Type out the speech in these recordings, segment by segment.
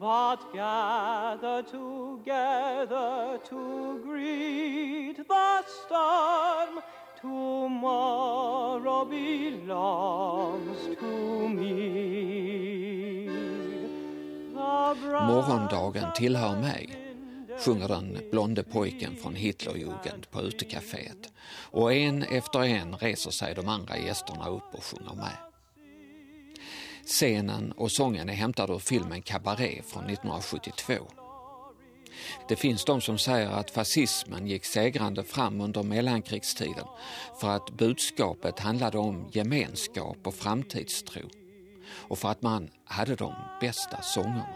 But gather together to greet the storm. Tomorrow belongs to me. Morgondagen tillhör mig sjunger den blonde pojken från Hitlerjugend på utekaféet och en efter en reser sig de andra gästerna upp och sjunger med. Scenen och sången är hämtad ur filmen Cabaret från 1972. Det finns de som säger att fascismen gick segrande fram under mellankrigstiden för att budskapet handlade om gemenskap och framtidstro och för att man hade de bästa sångerna.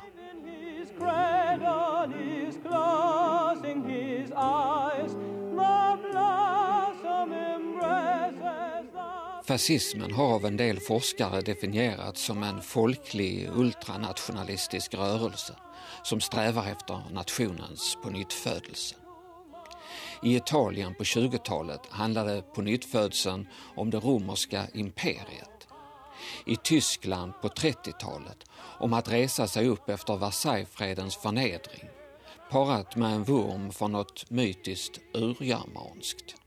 Fascismen har av en del forskare definierats som en folklig ultranationalistisk rörelse som strävar efter nationens pånyttfödelse. I Italien på 20-talet handlade pånyttfödseln om det romerska imperiet. I Tyskland på 30-talet om att resa sig upp efter Versaillesfredens förnedring parat med en vurm för något mytiskt urgermanskt.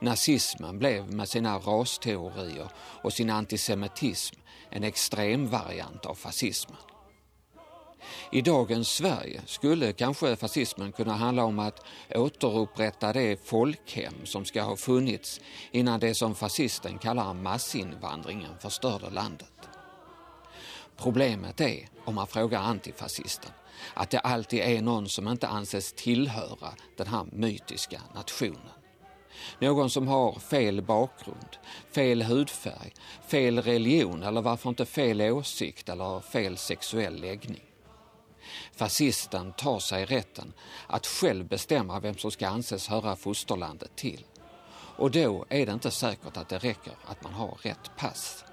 Nazismen blev med sina rasteorier och sin antisemitism en extremvariant av fascismen. I dagens Sverige skulle kanske fascismen kunna handla om att återupprätta det folkhem som ska ha funnits innan det som fascisten kallar massinvandringen förstörde landet. Problemet är, om man frågar antifascisten, att det alltid är någon som inte anses tillhöra den här mytiska nationen. Någon som har fel bakgrund, fel hudfärg, fel religion eller varför inte fel åsikt eller fel sexuell läggning. Fascisten tar sig rätten att själv bestämma vem som ska anses höra fosterlandet till. Och då är det inte säkert att det räcker att man har rätt pass.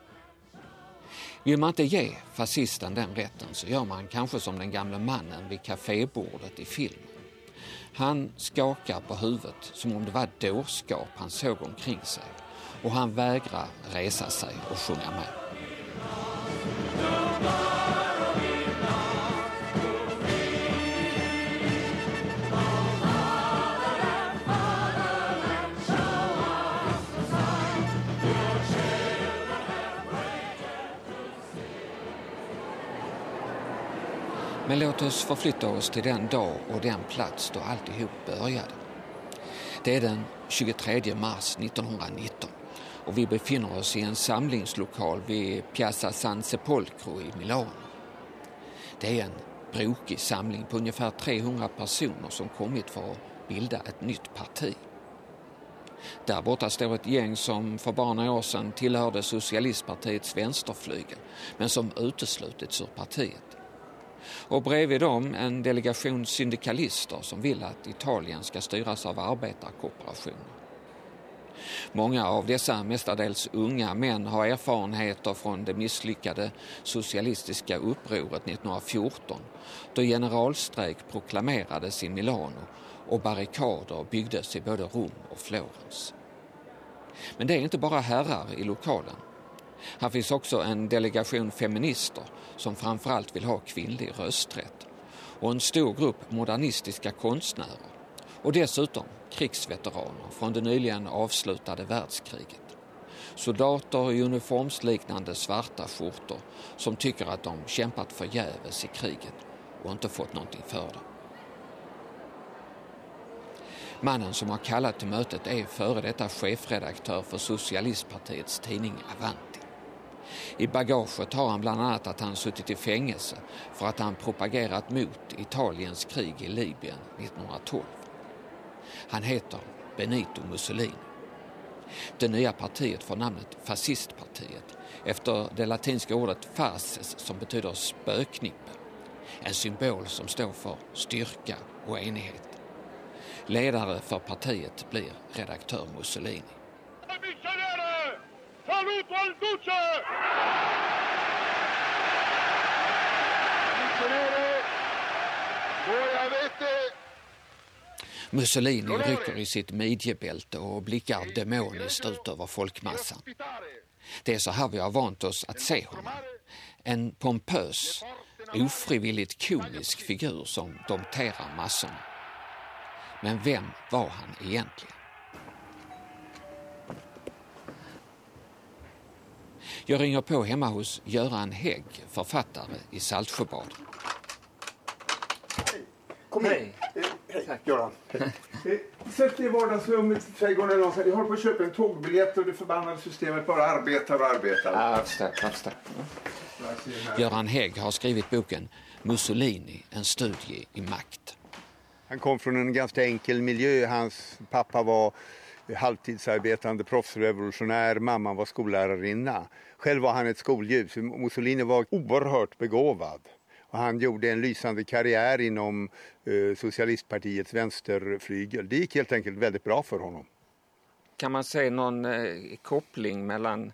Vill man inte ge fascisten den rätten så gör man kanske som den gamle mannen vid kafébordet i filmen. Han skakar på huvudet som om det var dårskap han såg omkring sig och han vägrar resa sig och sjunga med. Men låt oss förflytta oss till den dag och den plats då alltihop började. Det är den 23 mars 1919 och vi befinner oss i en samlingslokal vid Piazza San Sepolcro i Milano. Det är en brokig samling på ungefär 300 personer som kommit för att bilda ett nytt parti. Där borta står ett gäng som för bara några år sedan tillhörde socialistpartiets vänsterflygel men som uteslutits ur partiet och bredvid dem en delegation syndikalister som vill att Italien ska styras av arbetarkooperationer. Många av dessa mestadels unga män har erfarenheter från det misslyckade socialistiska upproret 1914 då generalstrejk proklamerades i Milano och barrikader byggdes i både Rom och Florens. Men det är inte bara herrar i lokalen. Här finns också en delegation feminister som framförallt vill ha kvinnlig rösträtt och en stor grupp modernistiska konstnärer och dessutom krigsveteraner från det nyligen avslutade världskriget. Soldater i uniformsliknande svarta skjortor som tycker att de kämpat förgäves i kriget och inte fått någonting för det. Mannen som har kallat till mötet är före detta chefredaktör för Socialistpartiets tidning Avant. I bagaget har han bland annat att han suttit i fängelse för att han propagerat mot Italiens krig i Libyen 1912. Han heter Benito Mussolini. Det nya partiet får namnet Fascistpartiet efter det latinska ordet fasces som betyder spöknippe. En symbol som står för styrka och enighet. Ledare för partiet blir redaktör Mussolini. Saluto al Duce! Mussolini rycker i sitt midjebälte och blickar demoniskt ut över folkmassan. Det är så här vi har vant oss att se honom. En pompös, ofrivilligt komisk figur som dompterar massorna. Men vem var han egentligen? Jag ringer på hemma hos Göran Hägg, författare i Saltsjöbad. Kom in. Hej. Hej, Göran. Eh, sätt dig i vardagsrummet i trädgården. Jag håller på att köpa en tågbiljett och det förbannade systemet bara arbetar och arbetar. Förstår. Jag förstår. Göran Hägg har skrivit boken Mussolini, en studie i makt. Han kom från en ganska enkel miljö. Hans pappa var halvtidsarbetande proffsrevolutionär, mamman var skollärarinna. Själv var han ett skolljus. Mussolini var oerhört begåvad. Och han gjorde en lysande karriär inom eh, socialistpartiets vänsterflygel. Det gick helt enkelt väldigt bra för honom. Kan man se någon eh, koppling mellan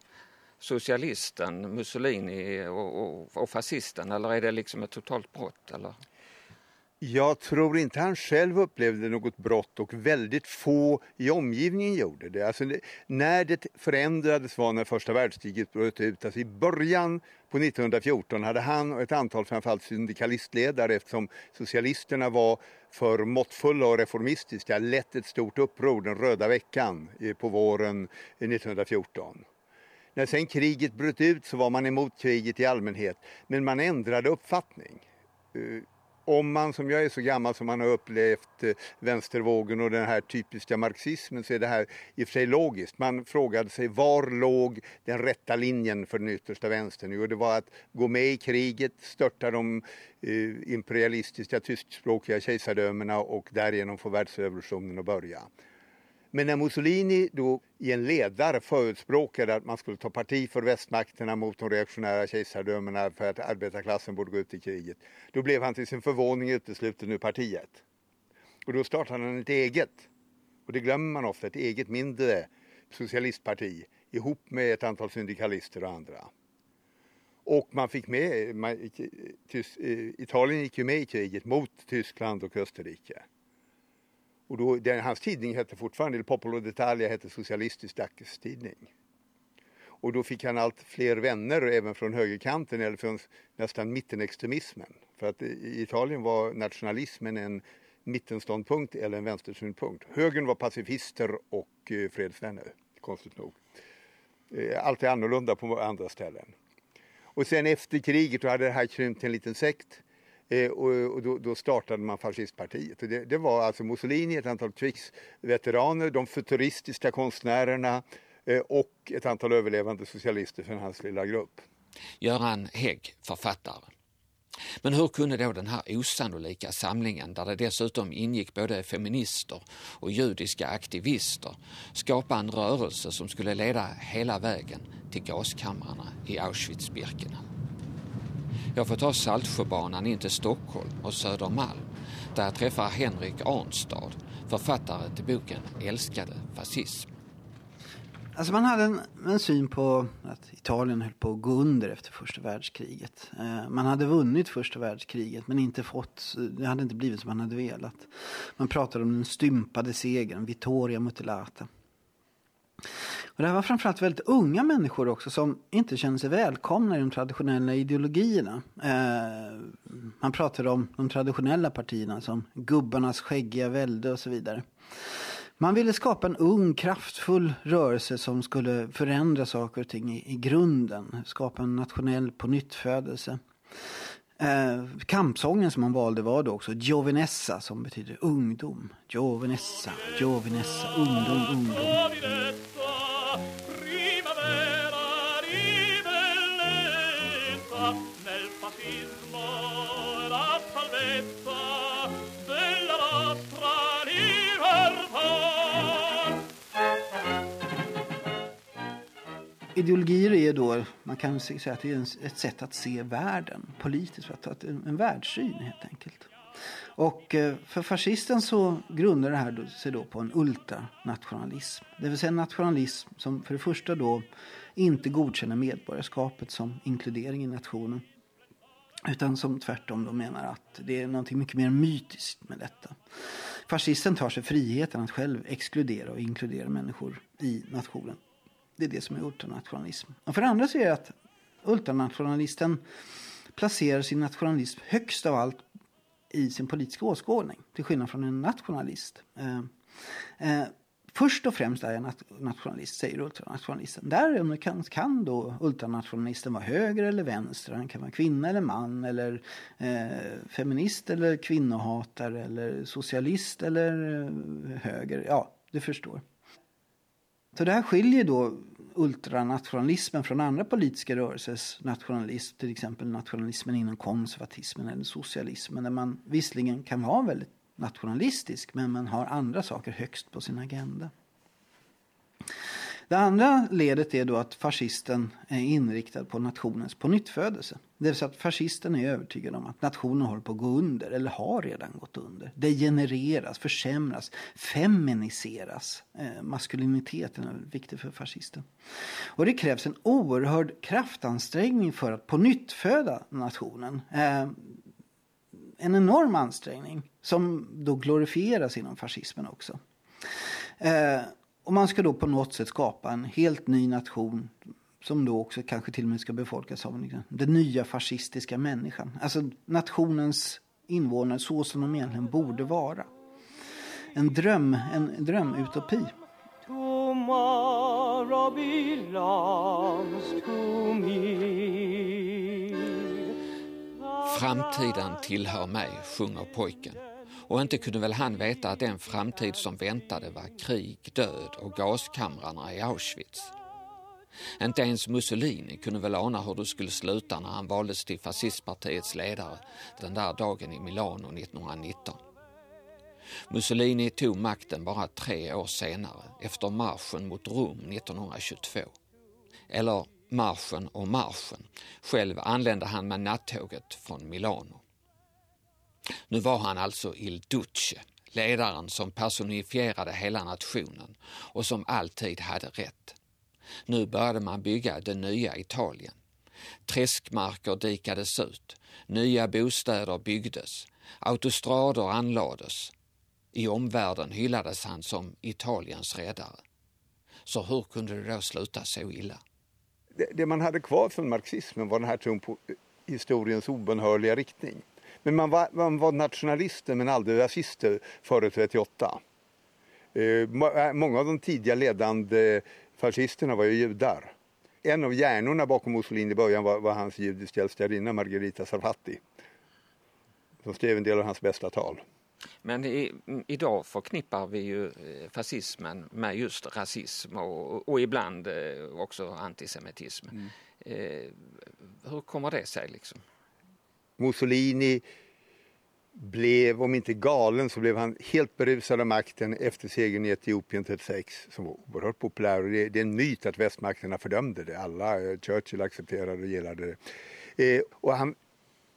socialisten Mussolini och, och, och fascisten eller är det liksom ett totalt brott? Eller? Jag tror inte han själv upplevde något brott och väldigt få i omgivningen gjorde det. Alltså, när det förändrades var när första världskriget bröt ut. Alltså, I början på 1914 hade han och ett antal framförallt syndikalistledare eftersom socialisterna var för måttfulla och reformistiska lett ett stort uppror den röda veckan eh, på våren eh, 1914. När sen kriget bröt ut så var man emot kriget i allmänhet men man ändrade uppfattning. Eh, om man som jag är så gammal som man har upplevt eh, vänstervågen och den här typiska marxismen så är det här i och för sig logiskt. Man frågade sig var låg den rätta linjen för den yttersta vänstern? Jo, det var att gå med i kriget, störta de eh, imperialistiska tyskspråkiga kejsardömena och därigenom få världsrevolutionen att börja. Men när Mussolini då i en ledare förespråkade att man skulle ta parti för västmakterna mot de reaktionära kejsardömena för att arbetarklassen borde gå ut i kriget, då blev han till sin förvåning utesluten ur partiet. Och då startade han ett eget, och det glömmer man ofta, ett eget mindre socialistparti ihop med ett antal syndikalister och andra. Och man fick med, man, Italien gick ju med i kriget mot Tyskland och Österrike. Och då, den, hans tidning hette fortfarande Il Popolo Detalia, hette Socialistisk dagstidning. Och då fick han allt fler vänner även från högerkanten eller från nästan mittenextremismen. För att i Italien var nationalismen en mittenståndpunkt eller en vänstersynpunkt. Högern var pacifister och eh, fredsvänner, konstigt nog. Eh, allt är annorlunda på andra ställen. Och sen efter kriget då hade det här krympt till en liten sekt Eh, och, och då, då, startade man fascistpartiet. Och det, det, var alltså Mussolini, ett antal krigsveteraner, de futuristiska konstnärerna eh, och ett antal överlevande socialister från hans lilla grupp. Göran Hägg, författare. Men hur kunde då den här osannolika samlingen, där det dessutom ingick både feminister och judiska aktivister, skapa en rörelse som skulle leda hela vägen till gaskamrarna i Auschwitz-Birkenau? Jag får ta Saltsjöbanan in till Stockholm och Södermalm där jag träffar Henrik Arnstad, författare till boken Älskade fascism. Alltså man hade en, en, syn på att Italien höll på att gå under efter första världskriget. Eh, man hade vunnit första världskriget men inte fått, det hade inte blivit som man hade velat. Man pratade om den stympade segern, Vittoria mutilata. Och det här var framförallt väldigt unga människor också som inte kände sig välkomna i de traditionella ideologierna. Eh, man pratade om de traditionella partierna som gubbarnas skäggiga välde och så vidare. Man ville skapa en ung, kraftfull rörelse som skulle förändra saker och ting i, i grunden. Skapa en nationell pånyttfödelse. Eh, kampsången som man valde var då också Giovinessa som betyder ungdom. Giovinessa, Giovinessa, ungdom, ungdom. Ideologier är då, man kan säga att det är ett sätt att se världen politiskt, att en, en världssyn helt enkelt. Och eh, för fascisten så grundar det här sig då på en ultranationalism. Det vill säga en nationalism som för det första då inte godkänner medborgarskapet som inkludering i nationen. Utan som tvärtom då menar att det är något mycket mer mytiskt med detta. fascisten tar sig friheten att själv exkludera och inkludera människor i nationen. Det är det som är ultranationalism. Och för det andra så är det att ultranationalisten placerar sin nationalism högst av allt i sin politiska åskådning. Till skillnad från en nationalist. Eh, eh, först och främst är jag nationalist, säger ultranationalisten. Därunder kan, kan då ultranationalisten vara höger eller vänster. Han kan vara kvinna eller man eller eh, feminist eller kvinnohatare eller socialist eller eh, höger. Ja, du förstår. Så det här skiljer då ultranationalismen från andra politiska rörelsers nationalism, till exempel nationalismen inom konservatismen eller socialismen, där man visserligen kan vara väldigt nationalistisk, men man har andra saker högst på sin agenda. Det andra ledet är då att fascisten är inriktad på nationens pånyttfödelse. Det vill säga att fascisten är övertygad om att nationen håller på att gå under, eller har redan gått under. Degenereras, försämras, feminiseras. Eh, maskuliniteten är viktig för fascisten. Och det krävs en oerhörd kraftansträngning för att pånyttföda nationen. Eh, en enorm ansträngning som då glorifieras inom fascismen också. Eh, och man ska då på något sätt skapa en helt ny nation som då också kanske till och med ska befolkas av den nya fascistiska människan. Alltså nationens invånare så som de egentligen borde vara. En dröm, en drömutopi. Tomorrow belongs to me. Framtiden tillhör mig, sjunger pojken. Och inte kunde väl han veta att den framtid som väntade var krig, död och gaskamrarna i Auschwitz. Inte ens Mussolini kunde väl ana hur det skulle sluta när han valdes till fascistpartiets ledare den där dagen i Milano 1919. Mussolini tog makten bara tre år senare, efter marschen mot Rom 1922. Eller marschen och marschen. Själv anlände han med nattåget från Milano. Nu var han alltså Il Duce, ledaren som personifierade hela nationen och som alltid hade rätt. Nu började man bygga det nya Italien. Träskmarker dikades ut, nya bostäder byggdes, autostrador anlades. I omvärlden hyllades han som Italiens räddare. Så hur kunde det då sluta så illa? Det, det man hade kvar från marxismen var den här tron på historiens obönhörliga riktning. Men man var, man var nationalister men aldrig rasister före 38. Eh, eh, många av de tidiga ledande fascisterna var ju judar. En av hjärnorna bakom Mussolini i början var, var hans judiska älskarinna Margherita Sarfatti. Som skrev en del av hans bästa tal. Men i, idag förknippar vi ju eh, fascismen med just rasism och, och ibland också antisemitism. Mm. Eh, hur kommer det sig? Liksom? Mussolini blev, om inte galen, så blev han helt berusad av makten efter segern i Etiopien typ 36 som var oerhört populär. Och det, det är en myt att västmakterna fördömde det. Alla, eh, Churchill accepterade och gillade det. Eh, och han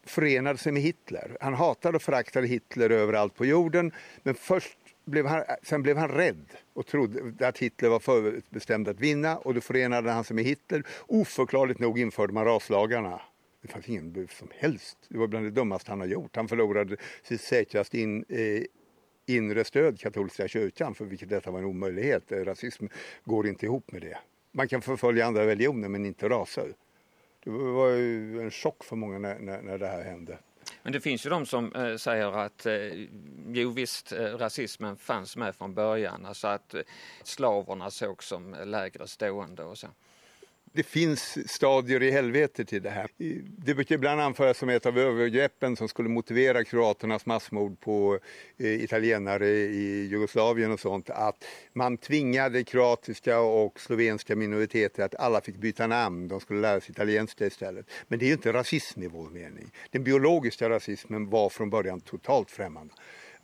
förenade sig med Hitler. Han hatade och föraktade Hitler överallt på jorden. Men först blev han, sen blev han rädd och trodde att Hitler var förbestämd att vinna och då förenade han sig med Hitler. Oförklarligt nog införde man raslagarna. Det fanns ingen som helst. Det var bland det dummaste han har gjort. Han förlorade sitt säkraste in, eh, inre stöd, katolska kyrkan, för vilket detta var en omöjlighet. Eh, rasism går inte ihop med det. Man kan förfölja andra religioner men inte raser. Det var ju en chock för många när, när, när det här hände. Men det finns ju de som eh, säger att eh, jo visst, eh, rasismen fanns med från början, alltså att eh, slaverna sågs som lägre stående och så det finns stadier i helvetet i det här. Det brukar ibland anföras som ett av övergreppen som skulle motivera kroaternas massmord på eh, italienare i Jugoslavien och sånt, att man tvingade kroatiska och slovenska minoriteter att alla fick byta namn, de skulle lära sig italienska istället. Men det är ju inte rasism i vår mening. Den biologiska rasismen var från början totalt främmande.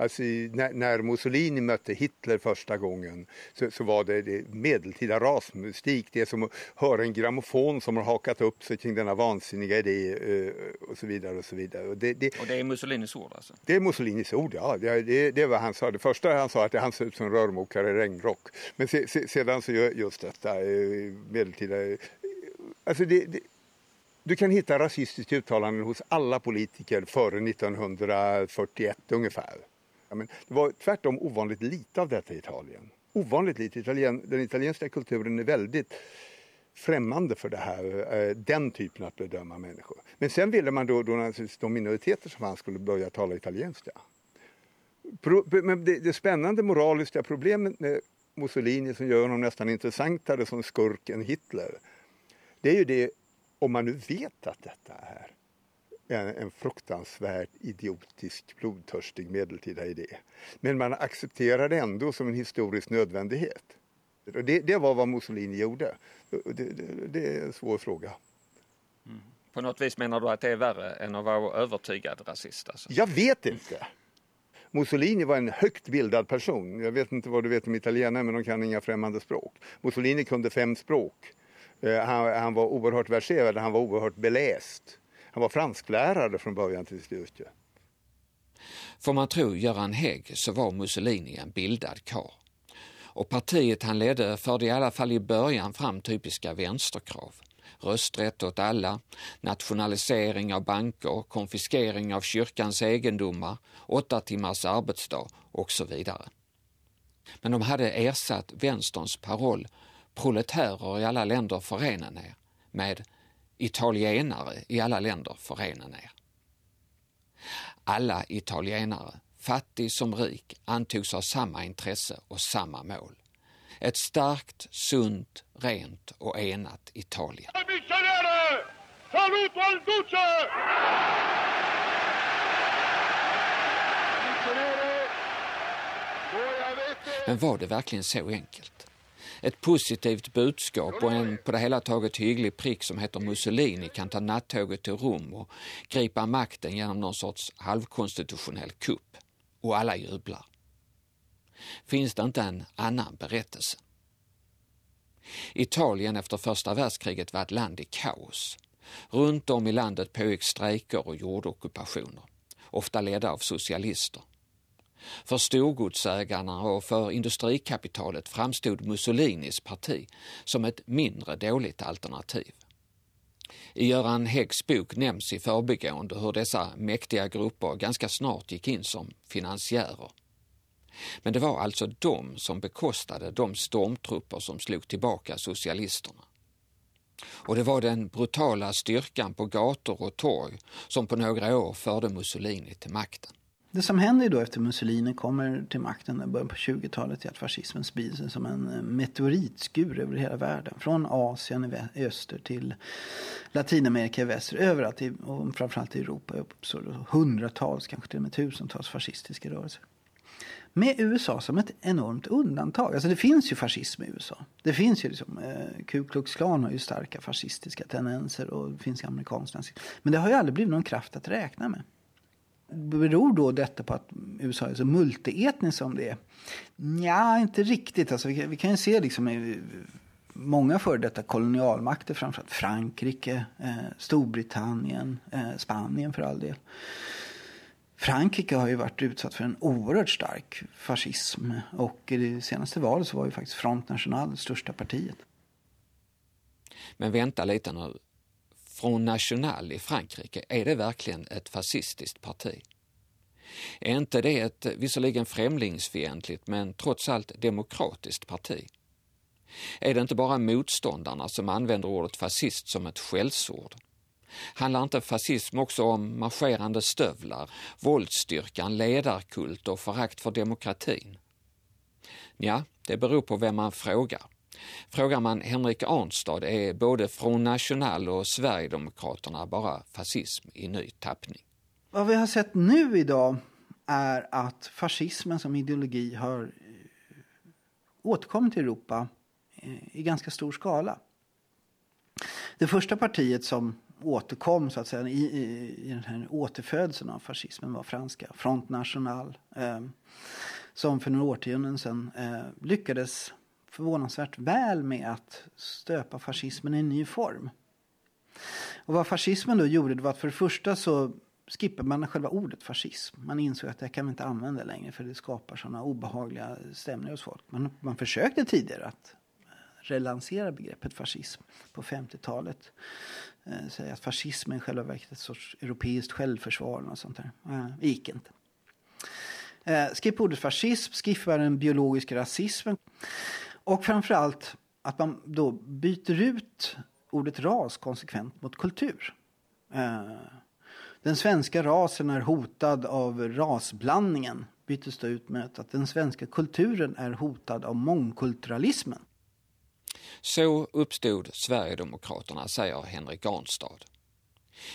Alltså, när, när, Mussolini mötte Hitler första gången så, så var det, det medeltida rasmusik. Det är som att höra en grammofon som har hakat upp sig kring denna vansinniga idé uh, och så vidare. Och så vidare. Och det, det, och det är Mussolinis ord alltså? Det är Mussolinis ord, ja. Det, det, det var han sa. Det första han sa att han ser ut som en rörmokare i regnrock. Men se, se, sedan så gör just detta uh, medeltida... Uh, alltså det, det du kan hitta rasistiska uttalanden hos alla politiker före 1941 ungefär. Ja, men det var tvärtom ovanligt lite av detta i Italien. Ovanligt lite. Italien, den italienska kulturen är väldigt främmande för det här, eh, den typen att bedöma människor. Men sen ville man då, då naturligtvis de minoriteter som fanns skulle börja tala italienska. Men det, det spännande moraliska problemet med Mussolini som gör honom nästan intressantare som skurk än Hitler. Det är ju det, om man nu vet att detta är en, en fruktansvärt idiotisk, blodtörstig medeltida idé. Men man accepterar det ändå som en historisk nödvändighet. Det, det var vad Mussolini gjorde. Det, det, det är en svår fråga. Mm. På något vis menar du att det är värre än att vara övertygad rasist? Alltså? Jag vet inte. Mussolini var en högt bildad person. Jag vet inte vad du vet om italienare, men de kan inga främmande språk. Mussolini kunde fem språk. Eh, han, han var oerhört verserad, han var oerhört beläst. Han var fransklärare från början till slut. Får man tro Göran Hägg så var Mussolini en bildad karl. Och partiet han ledde förde i alla fall i början fram typiska vänsterkrav. Rösträtt åt alla, nationalisering av banker, konfiskering av kyrkans egendomar, åtta timmars arbetsdag och så vidare. Men de hade ersatt vänsterns paroll proletärer i alla länder förena er med italienare i alla länder förena er. Alla italienare, fattig som rik, antogs ha samma intresse och samma mål. Ett starkt, sunt, rent och enat Italien. Men var det verkligen så enkelt? Ett positivt budskap och en på det hela taget hygglig prick som heter Mussolini kan ta nattåget till Rom och gripa makten genom någon sorts halvkonstitutionell kupp. Och alla jublar. Finns det inte en annan berättelse? Italien efter första världskriget var ett land i kaos. Runt om i landet pågick strejker och jordockupationer, ofta ledda av socialister. För storgodsägarna och för industrikapitalet framstod Mussolinis parti som ett mindre dåligt alternativ. I Göran Häggs bok nämns i förbigående hur dessa mäktiga grupper ganska snart gick in som finansiärer. Men det var alltså de som bekostade de stormtrupper som slog tillbaka socialisterna. Och det var den brutala styrkan på gator och torg som på några år förde Mussolini till makten. Det som händer då efter Mussolini kommer till makten i början på 20-talet är att fascismen sprider sig som en eh, meteoritskur över hela världen. Från Asien i öster till Latinamerika i väster. Överallt, i, och framförallt i Europa uppstår hundratals, kanske till och med tusentals fascistiska rörelser. Med USA som ett enormt undantag. Alltså det finns ju fascism i USA. Det finns ju liksom, eh, Ku Klux Klan har ju starka fascistiska tendenser och det finns amerikansk nazism. Men det har ju aldrig blivit någon kraft att räkna med. Beror då detta på att USA är så multietniskt som det är? Ja, inte riktigt. Alltså, vi, kan, ju se liksom många före detta kolonialmakter, framförallt Frankrike, eh, Storbritannien, eh, Spanien för all del. Frankrike har ju varit utsatt för en oerhört stark fascism och i det senaste valet så var ju faktiskt Front National det största partiet. Men vänta lite nu. Front National i Frankrike, är det verkligen ett fascistiskt parti? Är inte det ett visserligen främlingsfientligt men trots allt demokratiskt parti? Är det inte bara motståndarna som använder ordet fascist som ett skällsord? Handlar inte fascism också om marscherande stövlar, våldsstyrkan, ledarkult och förakt för demokratin? Ja, det beror på vem man frågar. Frågar man Henrik Arnstad är både Front National och Sverigedemokraterna bara fascism i ny tappning. Vad vi har sett nu idag är att fascismen som ideologi har eh, återkommit till Europa eh, i ganska stor skala. Det första partiet som återkom så att säga, i, i, i den här återfödseln av fascismen var franska Front National. Eh, som för några årtionden sedan eh, lyckades förvånansvärt väl med att stöpa fascismen i en ny form. Och vad fascismen då gjorde det var att för det första så skippade man själva ordet fascism. Man insåg att det kan man inte använda längre för det skapar sådana obehagliga stämningar hos folk. Man, man försökte tidigare att eh, relansera begreppet fascism på 50-talet. Eh, säga att fascism är själva verket ett sorts europeiskt självförsvar och sånt där. Eh, det gick inte. Eh, skippa ordet fascism, skippa den biologiska rasismen. Och framförallt att man då byter ut ordet ras konsekvent mot kultur. Eh, den svenska rasen är hotad av rasblandningen byttes då ut med att den svenska kulturen är hotad av mångkulturalismen. Så uppstod Sverigedemokraterna, säger Henrik Arnstad.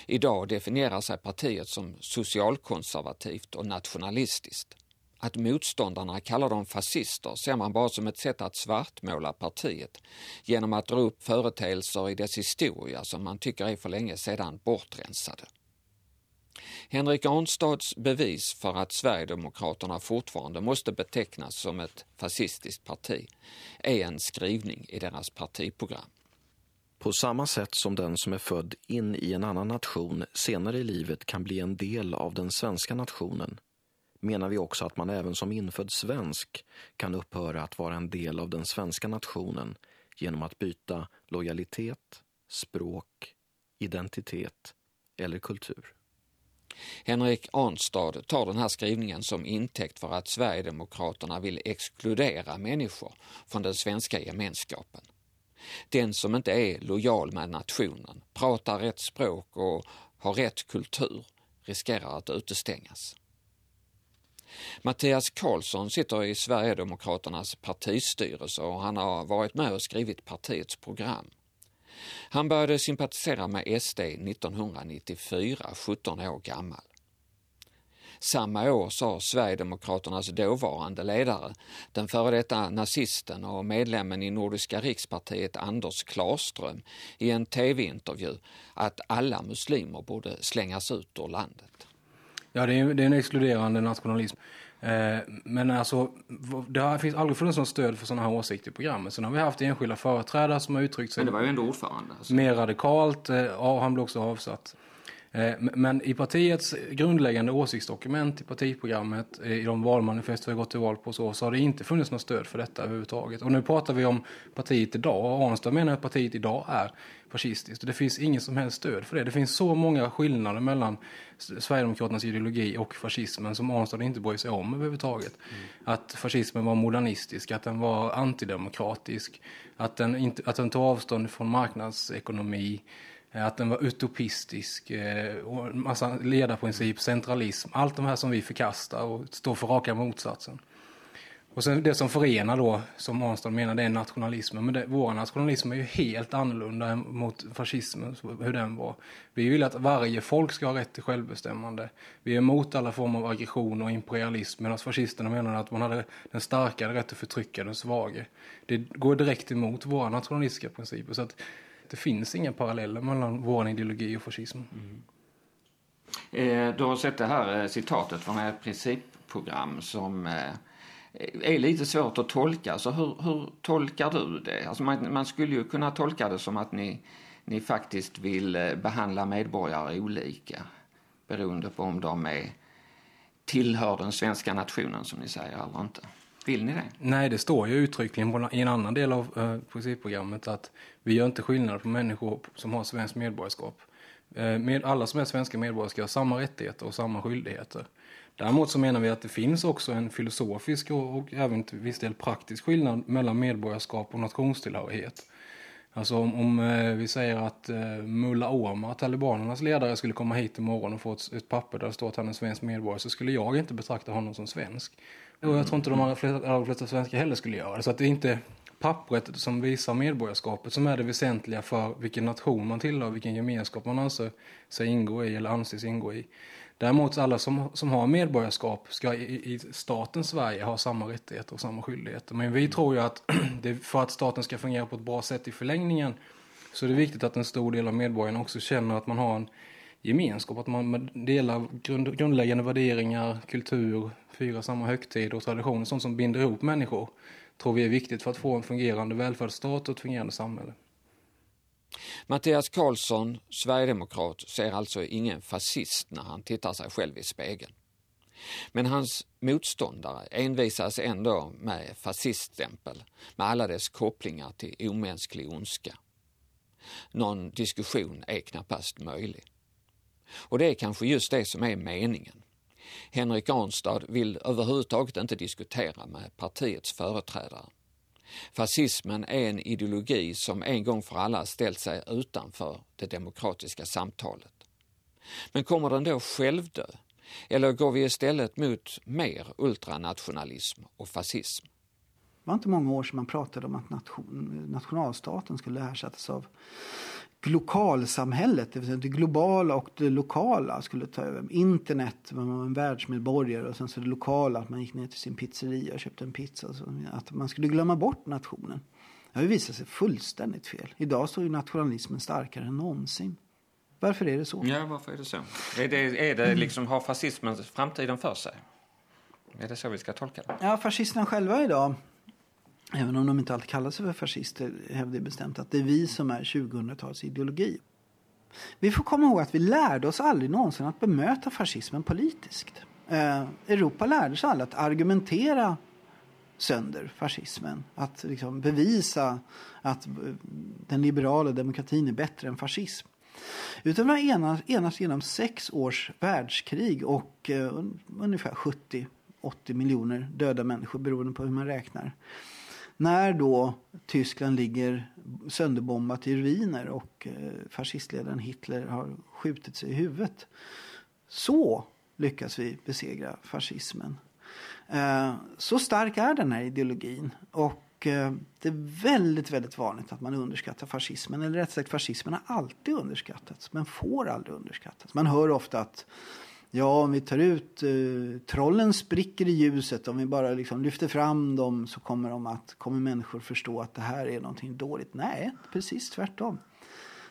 Idag definierar sig partiet som socialkonservativt och nationalistiskt. Att motståndarna kallar dem fascister ser man bara som ett sätt att svartmåla partiet genom att dra upp företeelser i dess historia som man tycker är för länge sedan bortrensade. Henrik Arnstads bevis för att Sverigedemokraterna fortfarande måste betecknas som ett fascistiskt parti är en skrivning i deras partiprogram. På samma sätt som den som är född in i en annan nation senare i livet kan bli en del av den svenska nationen menar vi också att man även som infödd svensk kan upphöra att vara en del av den svenska nationen genom att byta lojalitet, språk, identitet eller kultur. Henrik Arnstad tar den här skrivningen som intäkt för att Sverigedemokraterna vill exkludera människor från den svenska gemenskapen. Den som inte är lojal med nationen, pratar rätt språk och har rätt kultur riskerar att utestängas. Mattias Karlsson sitter i Sverigedemokraternas partistyrelse och han har varit med och skrivit partiets program. Han började sympatisera med SD 1994, 17 år gammal. Samma år sa Sverigedemokraternas dåvarande ledare, den före detta nazisten och medlemmen i Nordiska rikspartiet Anders Klarström i en tv-intervju att alla muslimer borde slängas ut ur landet. Ja, det är, det är en exkluderande nationalism. Eh, men alltså, det finns aldrig funnits något stöd för sådana här åsikter i programmet. Sen har vi haft enskilda företrädare som har uttryckt sig... Men det var ju ändå ordförande. Alltså. Mer radikalt. Eh, ja, han blev också avsatt. Eh, men i partiets grundläggande åsiktsdokument i partiprogrammet, i de valmanifest vi har gått till val på så, så har det inte funnits något stöd för detta överhuvudtaget. Och nu pratar vi om partiet idag och Arnstad menar att partiet idag är fascistiskt. Och det finns inget som helst stöd för det. Det finns så många skillnader mellan Sverigedemokraternas ideologi och fascismen som Arnstad inte bryr sig om överhuvudtaget. Mm. Att fascismen var modernistisk, att den var antidemokratisk, att den, inte, att den tog avstånd från marknadsekonomi, att den var utopistisk, eh, och en massa ledarprincip, centralism, allt de här som vi förkastar och står för raka motsatsen. Och sen det som förenar då, som Arnstad menar, det är nationalismen. Men det, vår nationalism är ju helt annorlunda mot fascismen, hur den var. Vi vill att varje folk ska ha rätt till självbestämmande. Vi är emot alla former av aggression och imperialism, medan fascisterna menar att man hade den starkare rätt att förtrycka den svage. Det går direkt emot våra nationalistiska principer. Så att det finns inga paralleller mellan vår ideologi och fascism. Mm. Eh, du har sett det här eh, citatet från ett principprogram som eh, är lite svårt att tolka. Så hur, hur tolkar du det? Alltså man, man, skulle ju kunna tolka det som att ni, ni faktiskt vill eh, behandla medborgare olika beroende på om de är, tillhör den svenska nationen som ni säger eller inte. Vill ni det? Nej, det står ju uttryckligen i en annan del av eh, principprogrammet att vi gör inte skillnad på människor som har svenskt medborgarskap. Eh, med alla som är svenska medborgare ska ha samma rättigheter och samma skyldigheter. Däremot så menar vi att det finns också en filosofisk och, och även till viss del praktisk skillnad mellan medborgarskap och nationstillhörighet. Alltså om, om eh, vi säger att eh, Mulla Omar, talibanernas ledare, skulle komma hit imorgon och få ett, ett papper där det står att han är svensk medborgare så skulle jag inte betrakta honom som svensk. Och jag tror inte de allra flesta, allra flesta svenskar heller skulle göra det. Så att det är inte pappret som visar medborgarskapet som är det väsentliga för vilken nation man tillhör, vilken gemenskap man anser sig ingå i eller anses ingå i. Däremot alla som, som har medborgarskap ska i, i staten Sverige ha samma rättigheter och samma skyldigheter. Men vi tror ju att det, för att staten ska fungera på ett bra sätt i förlängningen så är det viktigt att en stor del av medborgarna också känner att man har en gemenskap, att man delar grund, grundläggande värderingar, kultur, firar samma högtider och traditioner, sånt som binder ihop människor, tror vi är viktigt för att få en fungerande välfärdsstat och ett fungerande samhälle. Mattias Karlsson, sverigedemokrat, ser alltså ingen fascist när han tittar sig själv i spegeln. Men hans motståndare envisas ändå med fasciststämpel med alla dess kopplingar till omänsklig ondska. Någon diskussion är knappast möjlig. Och det är kanske just det som är meningen. Henrik Arnstad vill överhuvudtaget inte diskutera med partiets företrädare. Fascismen är en ideologi som en gång för alla ställt sig utanför det demokratiska samtalet. Men kommer den då självdö? Eller går vi istället mot mer ultranationalism och fascism? Det var inte många år sedan man pratade om att nation, nationalstaten skulle ersättas av lokalsamhället, det vill säga det globala och det lokala skulle ta över. Internet, man var en världsmedborgare och sen så det lokala, att man gick ner till sin pizzeria och köpte en pizza. Så att man skulle glömma bort nationen. Det har ju visat sig fullständigt fel. Idag står ju nationalismen starkare än någonsin. Varför är det så? Ja, varför är det så? Är det, är det liksom, har fascismen framtiden för sig? Är det så vi ska tolka det? Ja, fascisterna själva idag även om de inte alltid kallar sig för fascister, hävdar bestämt att det är vi som är 2000-talets ideologi. Vi får komma ihåg att vi lärde oss aldrig någonsin att bemöta fascismen politiskt. Eh, Europa lärde sig aldrig att argumentera sönder fascismen. Att liksom bevisa att eh, den liberala demokratin är bättre än fascism. Utan vi har enats genom sex års världskrig och eh, ungefär 70-80 miljoner döda människor beroende på hur man räknar. När då Tyskland ligger sönderbombat i ruiner och eh, fascistledaren Hitler har skjutit sig i huvudet. Så lyckas vi besegra fascismen. Eh, så stark är den här ideologin. Och eh, det är väldigt, väldigt vanligt att man underskattar fascismen. Eller rätt sagt, fascismen har alltid underskattats, men får aldrig underskattas. Man hör ofta att Ja, om vi tar ut eh, trollen spricker i ljuset, om vi bara liksom lyfter fram dem så kommer, de att, kommer människor förstå att det här är någonting dåligt. Nej, precis tvärtom.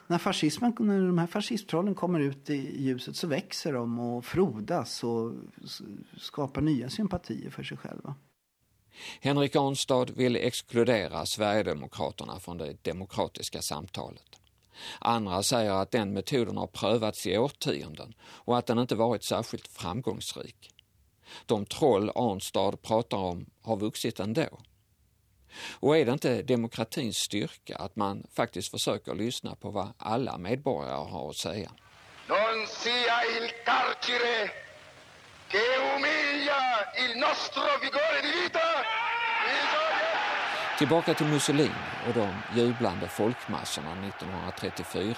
När, fascismen, när de här fascisttrollen kommer ut i ljuset så växer de och frodas och skapar nya sympatier för sig själva. Henrik Arnstad vill exkludera Sverigedemokraterna från det demokratiska samtalet. Andra säger att den metoden har prövats i årtionden och att den inte varit särskilt framgångsrik. De troll Arnstad pratar om har vuxit ändå. Och är det inte demokratins styrka att man faktiskt försöker lyssna på vad alla medborgare har att säga? Non sia il carcere che umilia il nostro vigore di vita Tillbaka till Mussolini och de jublande folkmassorna 1934.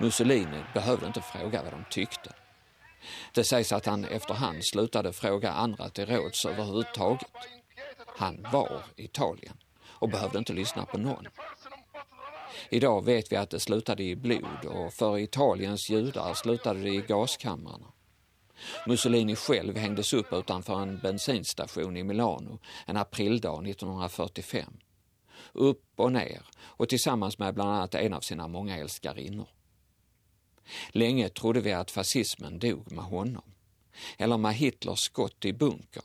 Mussolini behövde inte fråga vad de tyckte. Det sägs att han efterhand slutade fråga andra till råds överhuvudtaget. Han var Italien och behövde inte lyssna på någon. Idag vet vi att det slutade i blod och för Italiens judar slutade det i gaskamrarna. Mussolini själv hängdes upp utanför en bensinstation i Milano en aprildag 1945. Upp och ner och tillsammans med bland annat en av sina många älskarinnor. Länge trodde vi att fascismen dog med honom, eller med Hitlers skott i bunkern.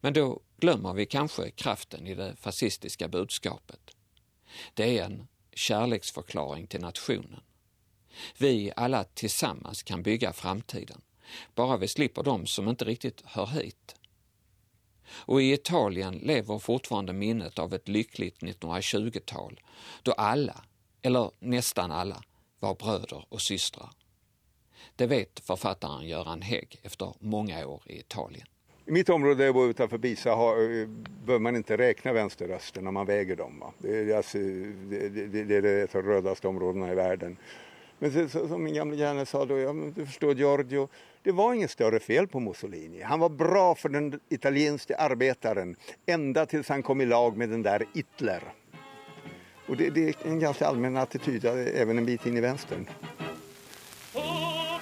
Men då glömmer vi kanske kraften i det fascistiska budskapet. Det är en kärleksförklaring till nationen. Vi alla tillsammans kan bygga framtiden bara vi slipper dem som inte riktigt hör hit. Och i Italien lever fortfarande minnet av ett lyckligt 1920-tal då alla, eller nästan alla, var bröder och systrar. Det vet författaren Göran Hägg efter många år i Italien. I mitt område, jag bor utanför Bisa, har, eh, bör man inte räkna vänsterröster när man väger dem. Va? Det, är, alltså, det, det, det är ett av de rödaste områdena i världen. Men så, som min gamla granne sa då, ja, du förstår Giorgio, det var inget större fel på Mussolini. Han var bra för den italienska arbetaren ända tills han kom i lag med den där Hitler. Och det, det är en ganska allmän attityd, även en bit in i vänstern. Oh,